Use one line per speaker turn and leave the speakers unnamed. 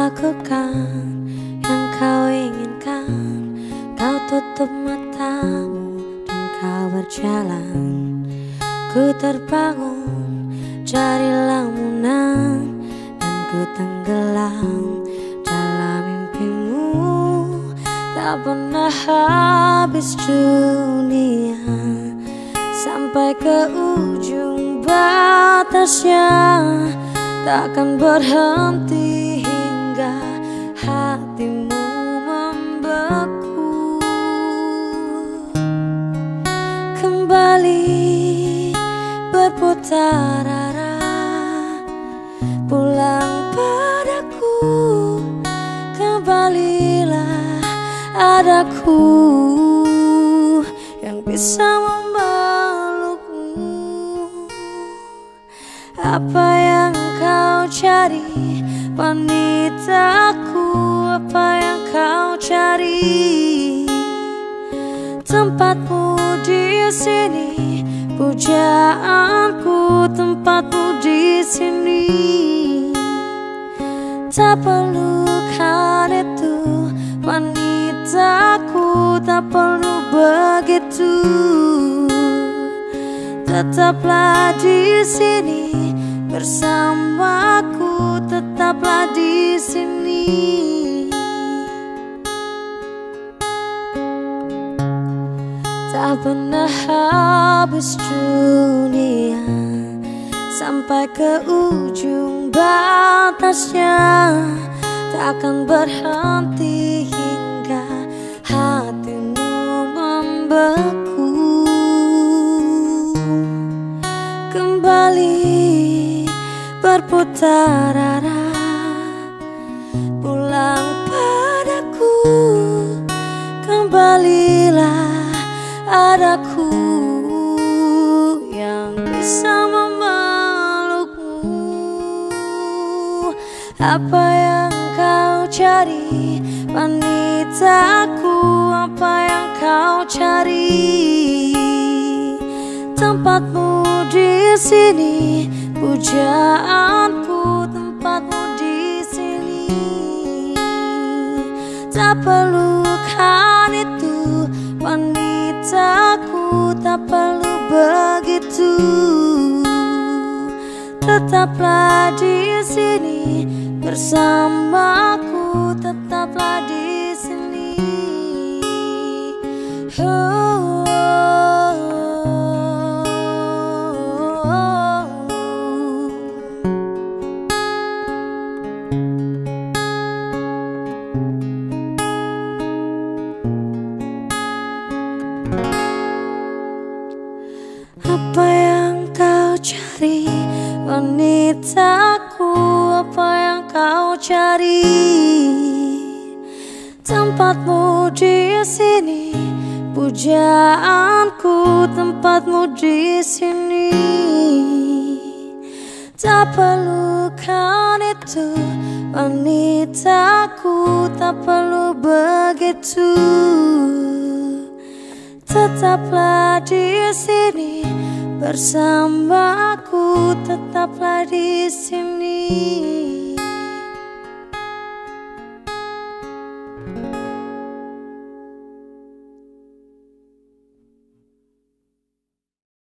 lakukan yang kau inginkan. Kau tutup matamu dan kau berjalan. Ku terbangun dari lamunan Dan ku tenggelam dalam mimpimu. Tak pernah habis dunia Sampai ke ujung batasnya. Takkan berhenti hingga hatimu kembali berputar arah Pulang padaku. Kembalilah adaku Yang bisa memelukmu. Apa yang kau cari Wanitaku Apa yang kau cari? Tempatmu di sini Pujaanku tempatmu di sini. Tak perlu kan itu Wanitaku tak perlu begitu. Tetaplah di sini Bersamaku tetaplah di sini? Tak pernah habis dunia Sampai ke ujung batasnya. Takkan berhenti hingga hatimu membeku. Kembali berputar arah Adaku yang bisa memelukmu. Apa yang kau cari wanitaku Apa yang kau cari? Tempatmu di sini Pujaanku tempatmu di sini. Tak perlu kan itu wanita Aku tak perlu begitu. Tetaplah di sini bersamaku Apa yang kau cari? Wanitaku Apa yang kau cari? Tempatmu di sini Pujaanku tempatmu di sini. Tak perlu kan itu wanitaku Tak perlu begitu Tetaplah di sini bersamaku, tetaplah di sini.